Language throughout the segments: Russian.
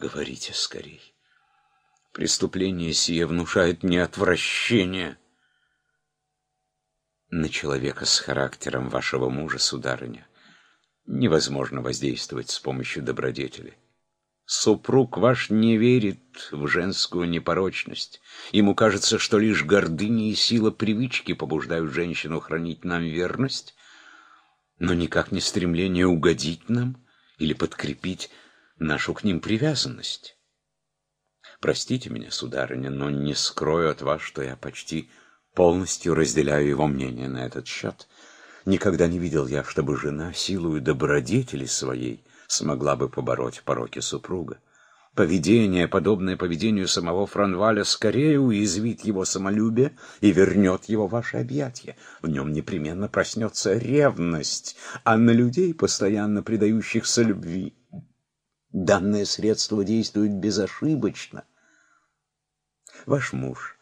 Говорите скорей. Преступление сие внушает мне отвращение. На человека с характером вашего мужа, сударыня, невозможно воздействовать с помощью добродетели. Супруг ваш не верит в женскую непорочность. Ему кажется, что лишь гордыня и сила привычки побуждают женщину хранить нам верность, но никак не стремление угодить нам или подкрепить нашу к ним привязанность. Простите меня, сударыня, но не скрою от вас, что я почти полностью разделяю его мнение на этот счет. Никогда не видел я, чтобы жена силою добродетели своей смогла бы побороть пороки супруга. Поведение, подобное поведению самого Франваля, скорее уязвит его самолюбие и вернет его в ваши объятия. В нем непременно проснется ревность, а на людей, постоянно предающихся любви, данное средство действует безошибочно. Ваш муж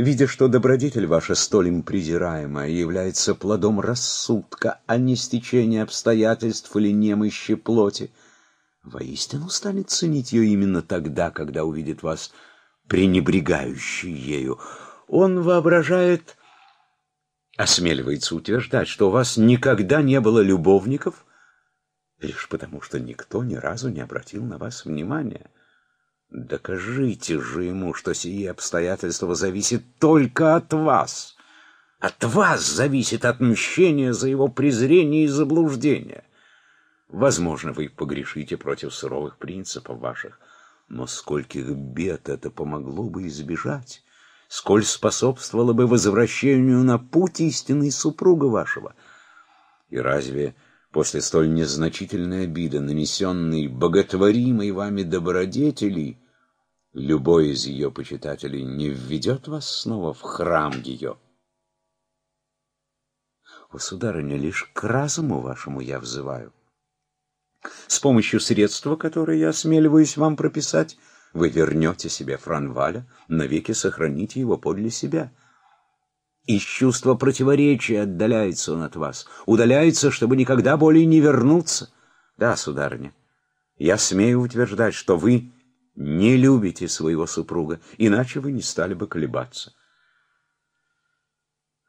видя, что добродетель ваша столь им презираемая является плодом рассудка, а не стечения обстоятельств или немощи плоти, воистину станет ценить ее именно тогда, когда увидит вас пренебрегающий ею. Он воображает, осмеливается утверждать, что у вас никогда не было любовников, лишь потому что никто ни разу не обратил на вас внимания. Докажите же ему, что сие обстоятельство зависит только от вас. От вас зависит отмщение за его презрение и заблуждение. Возможно, вы погрешите против суровых принципов ваших, но скольких бед это помогло бы избежать, сколь способствовало бы возвращению на путь истинной супруга вашего. И разве после столь незначительной обиды, нанесенной боготворимой вами добродетели, любой из ее почитателей не введет вас снова в храм ее? О, сударыня, лишь к разуму вашему я взываю. С помощью средства, которое я осмеливаюсь вам прописать, вы вернете себе Франваля, навеки сохраните его подле себя. Из чувства противоречия отдаляется он от вас, удаляется, чтобы никогда более не вернуться. Да, сударыня, я смею утверждать, что вы не любите своего супруга, иначе вы не стали бы колебаться.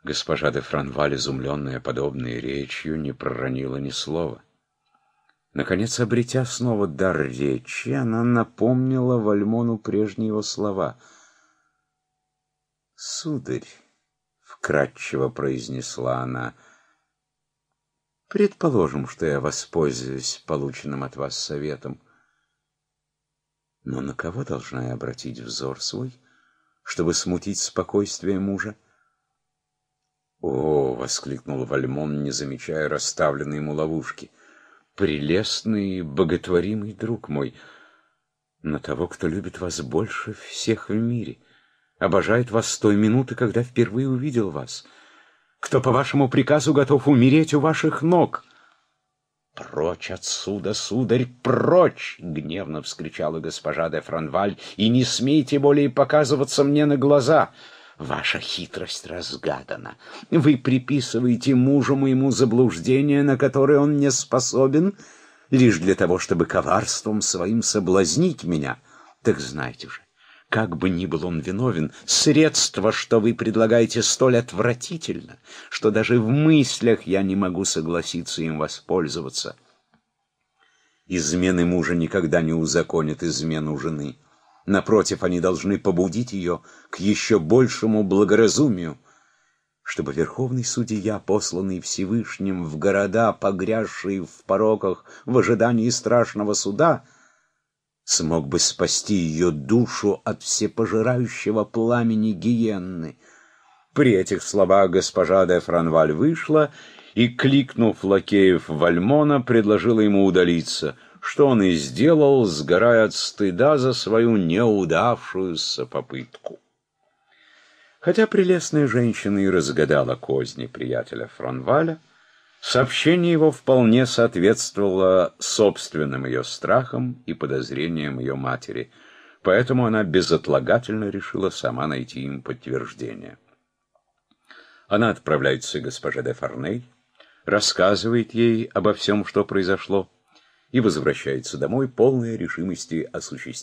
Госпожа де Франваль, изумленная подобной речью, не проронила ни слова. Наконец, обретя снова дар речи, она напомнила Вальмону прежние его слова. «Сударь», — вкратчиво произнесла она, — «предположим, что я воспользуюсь полученным от вас советом». Но на кого должна я обратить взор свой, чтобы смутить спокойствие мужа? «О!» — воскликнул Вальмон, не замечая расставленной ему ловушки. «Прелестный боготворимый друг мой, на того, кто любит вас больше всех в мире, обожает вас с той минуты, когда впервые увидел вас, кто по вашему приказу готов умереть у ваших ног». «Прочь отсюда, сударь, прочь!» — гневно вскричала госпожа де Франваль. «И не смейте более показываться мне на глаза!» Ваша хитрость разгадана. Вы приписываете мужу моему заблуждение, на которое он не способен, лишь для того, чтобы коварством своим соблазнить меня. Так знайте же, как бы ни был он виновен, средство, что вы предлагаете, столь отвратительно, что даже в мыслях я не могу согласиться им воспользоваться. Измены мужа никогда не узаконят измену жены. Напротив, они должны побудить ее к еще большему благоразумию, чтобы верховный судья, посланный Всевышним в города, погрязшие в пороках в ожидании страшного суда, смог бы спасти ее душу от всепожирающего пламени гиенны. При этих словах госпожа де Франваль вышла и, кликнув лакеев Вальмона, предложила ему удалиться, что он и сделал, сгорая от стыда за свою неудавшуюся попытку. Хотя прелестная женщина и разгадала козни приятеля Франваля, Сообщение его вполне соответствовало собственным ее страхам и подозрениям ее матери, поэтому она безотлагательно решила сама найти им подтверждение. Она отправляется к госпоже де Фарней, рассказывает ей обо всем, что произошло, и возвращается домой полной решимости осуществить